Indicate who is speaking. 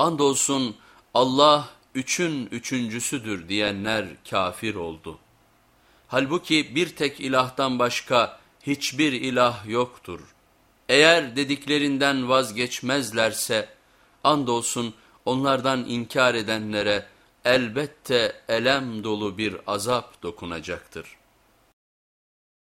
Speaker 1: Andolsun Allah üçün üçüncüsüdür diyenler kafir oldu. Halbuki bir tek ilahtan başka hiçbir ilah yoktur. Eğer dediklerinden vazgeçmezlerse andolsun onlardan inkar edenlere elbette elem dolu bir azap dokunacaktır.